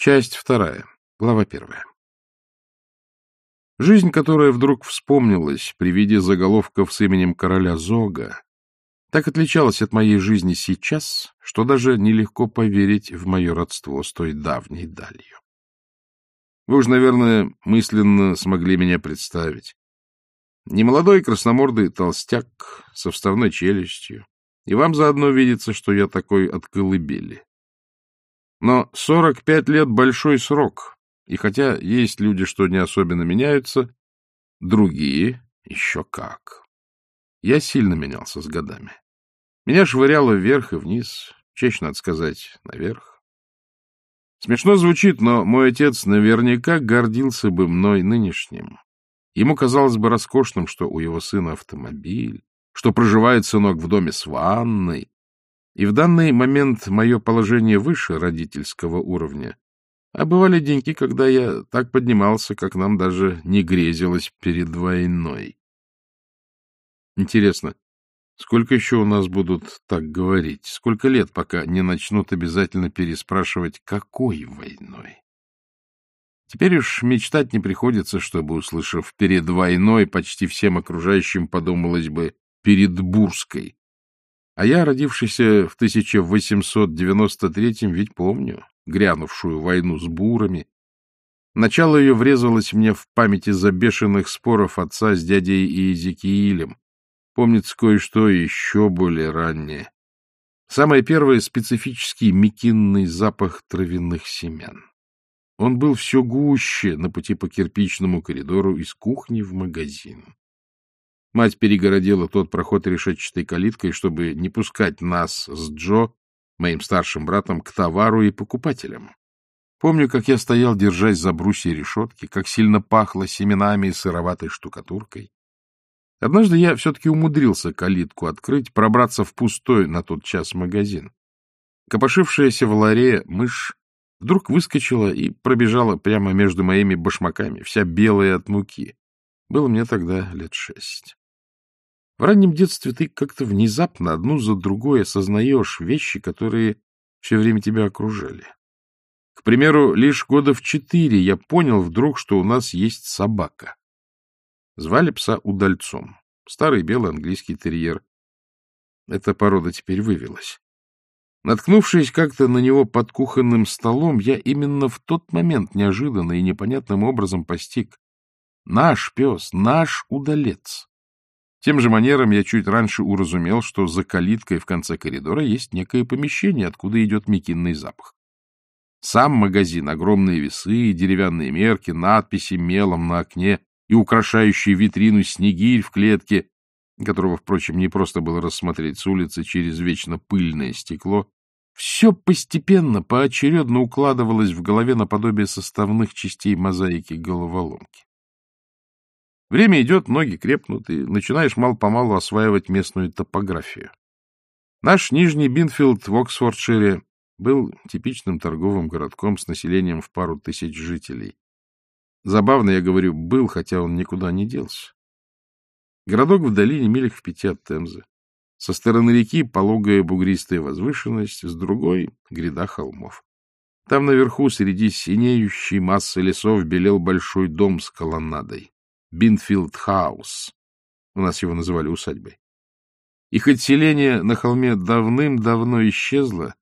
Часть вторая. Глава первая. Жизнь, которая вдруг вспомнилась при виде заголовков с именем короля Зога, так отличалась от моей жизни сейчас, что даже нелегко поверить в мое родство с той давней далью. Вы уж, наверное, мысленно смогли меня представить. Немолодой красномордый толстяк со вставной челюстью, и вам заодно видится, что я такой от колыбели. Но сорок пять лет — большой срок, и хотя есть люди, что не особенно меняются, другие еще как. Я сильно менялся с годами. Меня швыряло вверх и вниз, чаще, надо сказать, наверх. Смешно звучит, но мой отец наверняка гордился бы мной нынешним. Ему казалось бы роскошным, что у его сына автомобиль, что проживает сынок в доме с ванной. И в данный момент мое положение выше родительского уровня. А бывали деньки, когда я так поднимался, как нам даже не грезилось перед войной. Интересно, сколько еще у нас будут так говорить? Сколько лет, пока не начнут обязательно переспрашивать, какой войной? Теперь уж мечтать не приходится, чтобы, услышав «перед войной», почти всем окружающим подумалось бы «перед Бурской». А я, родившийся в 1893-м, ведь помню грянувшую войну с бурами. Начало ее врезалось мне в память из-за споров отца с дядей Иезекиилем. Помнится кое-что еще более раннее. Самое первое — специфический мекинный запах травяных семян. Он был все гуще на пути по кирпичному коридору из кухни в магазин. Мать перегородила тот проход решетчатой калиткой, чтобы не пускать нас с Джо, моим старшим братом, к товару и покупателям. Помню, как я стоял, держась за брусья решетки, как сильно пахло семенами и сыроватой штукатуркой. Однажды я все-таки умудрился калитку открыть, пробраться в пустой на тот час магазин. Копошившаяся в ларе мышь Вдруг выскочила и пробежала прямо между моими башмаками, вся белая от муки. Было мне тогда лет шесть. В раннем детстве ты как-то внезапно одну за другой осознаешь вещи, которые все время тебя окружали. К примеру, лишь года в четыре я понял вдруг, что у нас есть собака. Звали пса удальцом. Старый белый английский терьер. Эта порода теперь вывелась. Наткнувшись как-то на него под кухонным столом, я именно в тот момент неожиданно и непонятным образом постиг. Наш пес, наш удалец. Тем же манером я чуть раньше уразумел, что за калиткой в конце коридора есть некое помещение, откуда идет мекинный запах. Сам магазин, огромные весы, деревянные мерки, надписи мелом на окне и украшающие витрину снегирь в клетке которого, впрочем, не просто было рассмотреть с улицы через вечно пыльное стекло, все постепенно, поочередно укладывалось в голове наподобие составных частей мозаики головоломки. Время идет, ноги крепнут, и начинаешь мало-помалу осваивать местную топографию. Наш Нижний Бинфилд в Оксфордшире был типичным торговым городком с населением в пару тысяч жителей. Забавно, я говорю, был, хотя он никуда не делся. Городок в долине милях в пяти от Темзы. Со стороны реки пологая бугристая возвышенность, с другой — гряда холмов. Там наверху, среди синеющей массы лесов, белел большой дом с колоннадой. Бинфилд Хаус. У нас его называли усадьбой. И хоть селение на холме давным-давно исчезло,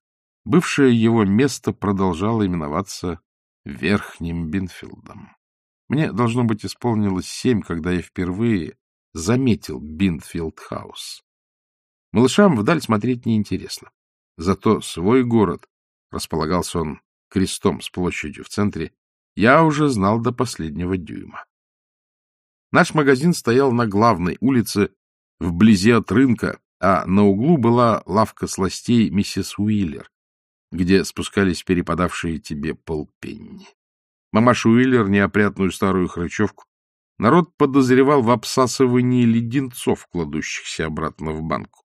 бывшее его место продолжало именоваться Верхним Бинфилдом. Мне, должно быть, исполнилось семь, когда я впервые заметил Бинфилд-хаус. Малышам вдаль смотреть неинтересно. Зато свой город, располагался он крестом с площадью в центре, я уже знал до последнего дюйма. Наш магазин стоял на главной улице, вблизи от рынка, а на углу была лавка сластей миссис Уиллер, где спускались перепадавшие тебе полпенни. Мамаша Уиллер неопрятную старую хрычевку Народ подозревал в обсасывании леденцов, кладущихся обратно в банку.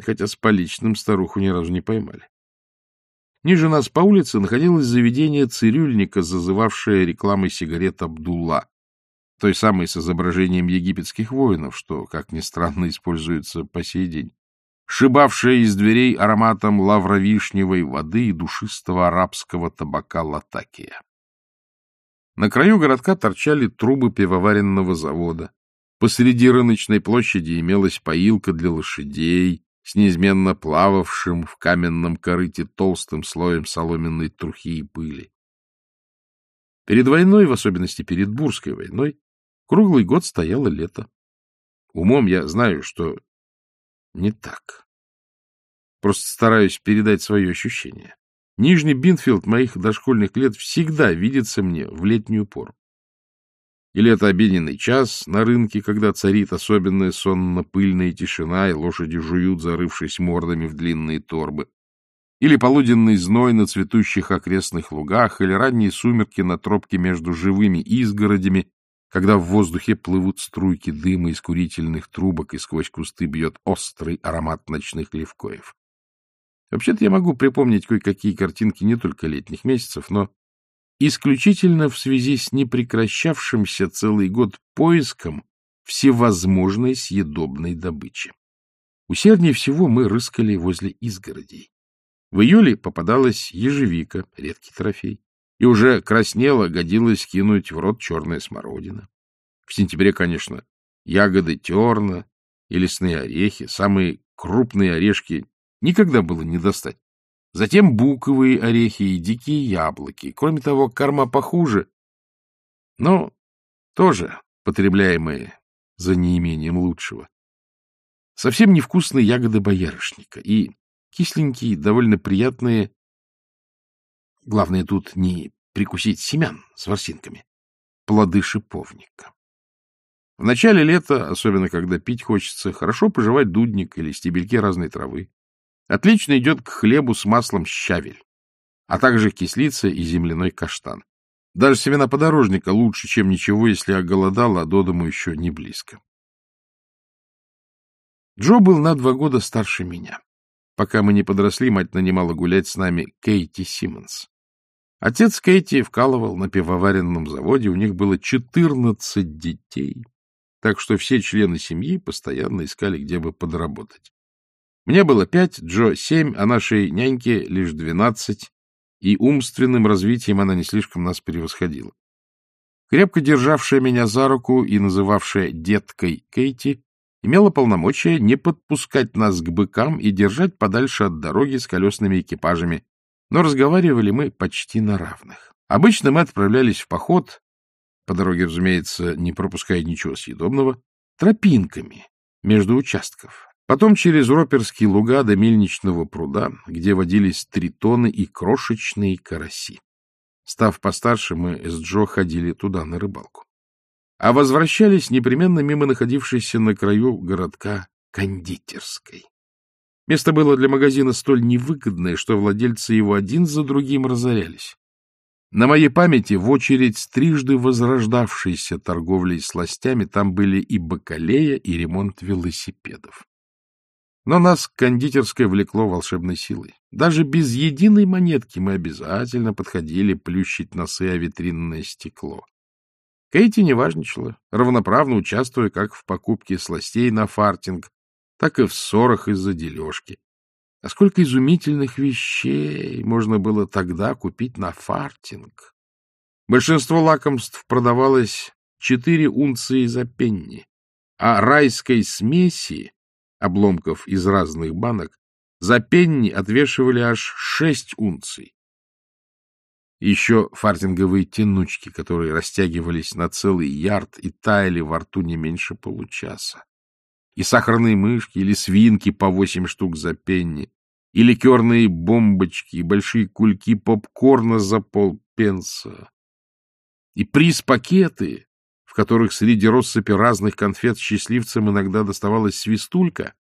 Хотя с поличным старуху ни разу не поймали. Ниже нас по улице находилось заведение цирюльника, зазывавшее рекламой сигарет Абдулла, той самой с изображением египетских воинов, что, как ни странно, используется по сей день. шибавшая из дверей ароматом лавровишневой воды и душистого арабского табака латакия. На краю городка торчали трубы пивоваренного завода. Посреди рыночной площади имелась поилка для лошадей с неизменно плававшим в каменном корыте толстым слоем соломенной трухи и пыли. Перед войной, в особенности перед Бурской войной, круглый год стояло лето. Умом я знаю, что не так. Просто стараюсь передать свои ощущения. Нижний Бинфилд моих дошкольных лет всегда видится мне в летнюю пору. Или это обеденный час на рынке, когда царит особенная сонно-пыльная тишина, и лошади жуют, зарывшись мордами в длинные торбы. Или полуденный зной на цветущих окрестных лугах, или ранние сумерки на тропке между живыми изгородями, когда в воздухе плывут струйки дыма из курительных трубок, и сквозь кусты бьет острый аромат ночных левкоев. Вообще-то я могу припомнить кое-какие картинки не только летних месяцев, но исключительно в связи с непрекращавшимся целый год поиском всевозможной съедобной добычи. Усерднее всего мы рыскали возле изгородей. В июле попадалась ежевика, редкий трофей, и уже краснела, годилась кинуть в рот черная смородина. В сентябре, конечно, ягоды терна и лесные орехи, самые крупные орешки никогда было не достать. Затем буковые орехи и дикие яблоки. Кроме того, корма похуже, но тоже потребляемые за неимением лучшего. Совсем невкусные ягоды боярышника и кисленькие, довольно приятные. Главное тут не прикусить семян с ворсинками, плоды шиповника. В начале лета, особенно когда пить хочется, хорошо пожевать дудник или стебельки разной травы. Отлично идет к хлебу с маслом щавель, а также кислица и земляной каштан. Даже семена подорожника лучше, чем ничего, если оголодал, а до дому еще не близко. Джо был на два года старше меня. Пока мы не подросли, мать нанимала гулять с нами Кейти Симмонс. Отец Кейти вкалывал на пивоваренном заводе, у них было четырнадцать детей, так что все члены семьи постоянно искали, где бы подработать. Мне было пять, Джо — семь, а нашей няньке лишь двенадцать, и умственным развитием она не слишком нас превосходила. Крепко державшая меня за руку и называвшая деткой Кейти имела полномочия не подпускать нас к быкам и держать подальше от дороги с колесными экипажами, но разговаривали мы почти на равных. Обычно мы отправлялись в поход, по дороге, разумеется, не пропуская ничего съедобного, тропинками между участков, Потом через Роперские луга до мельничного пруда, где водились тритоны и крошечные караси. Став постарше, мы с Джо ходили туда на рыбалку. А возвращались непременно мимо находившейся на краю городка кондитерской. Место было для магазина столь невыгодное, что владельцы его один за другим разорялись. На моей памяти в очередь трижды возрождавшейся торговлей сластями там были и бакалея, и ремонт велосипедов. Но нас кондитерское влекло волшебной силой. Даже без единой монетки мы обязательно подходили плющить носы о витринное стекло. Кейти не важничала, равноправно участвуя как в покупке сластей на фартинг, так и в ссорах из-за дележки. А сколько изумительных вещей можно было тогда купить на фартинг! Большинство лакомств продавалось четыре унции за пенни, а райской смеси обломков из разных банок, за пенни отвешивали аж шесть унций. Еще фартинговые тянучки, которые растягивались на целый ярд и таяли во рту не меньше получаса. И сахарные мышки или свинки по восемь штук за пенни, и ликерные бомбочки, и большие кульки попкорна за полпенса. И приз-пакеты, в которых среди россыпи разных конфет счастливцам иногда доставалась свистулька,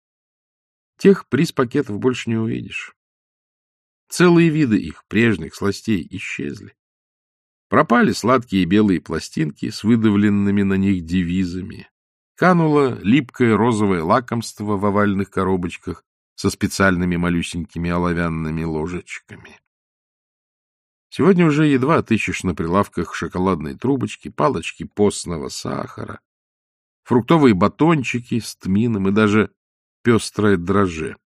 тех приз-пакетов больше не увидишь. Целые виды их, прежних сластей, исчезли. Пропали сладкие белые пластинки с выдавленными на них девизами. Кануло липкое розовое лакомство в овальных коробочках со специальными малюсенькими оловянными ложечками. Сегодня уже едва отыщешь на прилавках шоколадные трубочки, палочки постного сахара, фруктовые батончики с тмином и даже пестрое дрожже.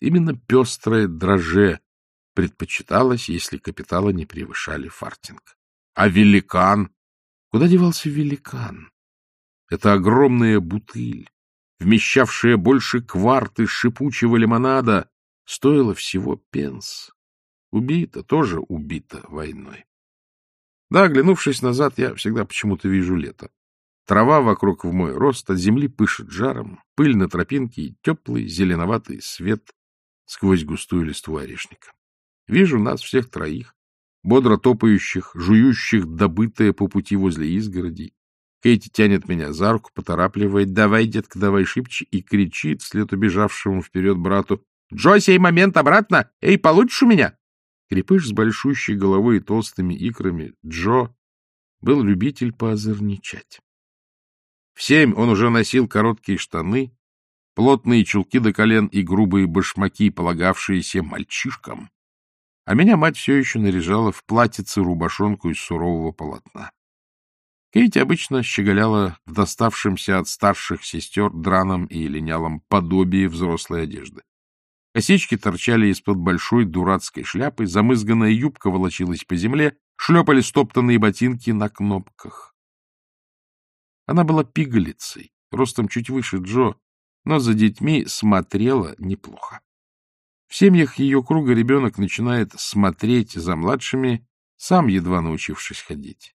Именно пестрое дроже предпочиталось, если капитала не превышали фартинг. А великан? Куда девался великан? Это огромная бутыль, вмещавшая больше кварты шипучего лимонада, стоила всего пенс. Убита, тоже убита войной. Да, оглянувшись назад, я всегда почему-то вижу лето. Трава вокруг в мой рост, от земли пышет жаром, пыль на тропинке и теплый зеленоватый свет сквозь густую листву орешника. Вижу нас всех троих, бодро топающих, жующих добытое по пути возле изгородей. Кейти тянет меня за руку, поторапливает «Давай, детка, давай шибче!» и кричит вслед убежавшему вперед брату «Джо, сей момент обратно! Эй, получишь у меня?» Крепыш с большущей головой и толстыми икрами Джо был любитель поозорничать. В семь он уже носил короткие штаны, плотные чулки до колен и грубые башмаки, полагавшиеся мальчишкам. А меня мать все еще наряжала в платьице-рубашонку из сурового полотна. Кейти обычно щеголяла в доставшемся от старших сестер драном и линялом подобии взрослой одежды. Косички торчали из-под большой дурацкой шляпы, замызганная юбка волочилась по земле, шлепали стоптанные ботинки на кнопках. Она была пигалицей, ростом чуть выше Джо, но за детьми смотрела неплохо. В семьях ее круга ребенок начинает смотреть за младшими, сам едва научившись ходить.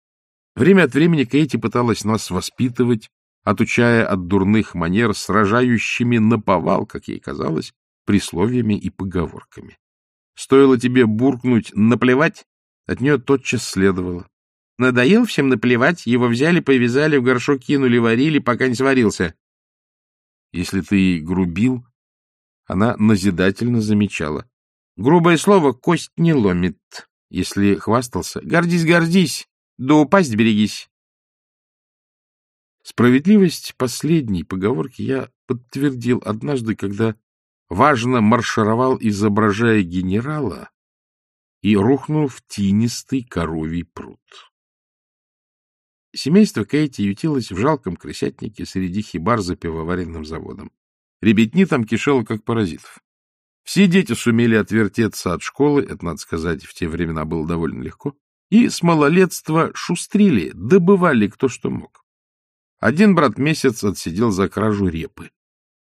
Время от времени Кейти пыталась нас воспитывать, отучая от дурных манер, сражающими наповал, как ей казалось, присловиями и поговорками. Стоило тебе буркнуть «наплевать», от нее тотчас следовало. Надоел всем наплевать, его взяли, повязали, в горшок кинули, варили, пока не сварился. Если ты грубил, она назидательно замечала. Грубое слово кость не ломит. Если хвастался, гордись, гордись, да упасть берегись. Справедливость последней поговорки я подтвердил однажды, когда важно маршировал, изображая генерала, и рухнул в тинистый коровий пруд. Семейство Кейти ютилось в жалком крысятнике среди хибар за пивоваренным заводом. Ребятни там кишело, как паразитов. Все дети сумели отвертеться от школы, это, надо сказать, в те времена было довольно легко, и с малолетства шустрили, добывали кто что мог. Один брат месяц отсидел за кражу репы.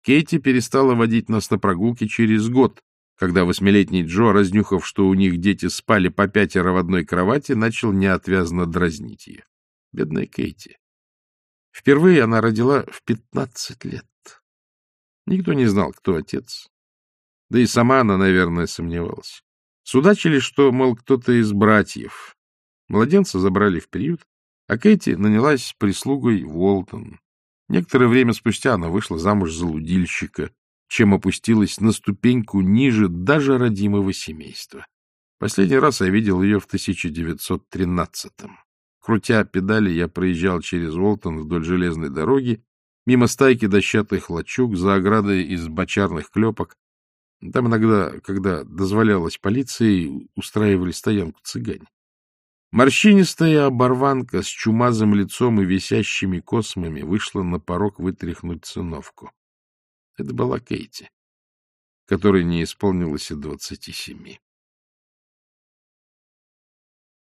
Кейти перестала водить нас на прогулки через год, когда восьмилетний Джо, разнюхав, что у них дети спали по пятеро в одной кровати, начал неотвязно дразнить ее. Бедная Кейти. Впервые она родила в пятнадцать лет. Никто не знал, кто отец. Да и сама она, наверное, сомневалась. Судачили, что, мол, кто-то из братьев. Младенца забрали в приют, а Кейти нанялась прислугой в Уолтон. Некоторое время спустя она вышла замуж за лудильщика, чем опустилась на ступеньку ниже даже родимого семейства. Последний раз я видел ее в 1913-м. Крутя педали, я проезжал через Уолтон вдоль железной дороги, мимо стайки дощатых лачуг, за оградой из бочарных клепок. Там иногда, когда дозволялось полиции, устраивали стоянку цыгане. Морщинистая оборванка с чумазым лицом и висящими космами вышла на порог вытряхнуть циновку. Это была Кейти, которой не исполнилось и двадцати семи.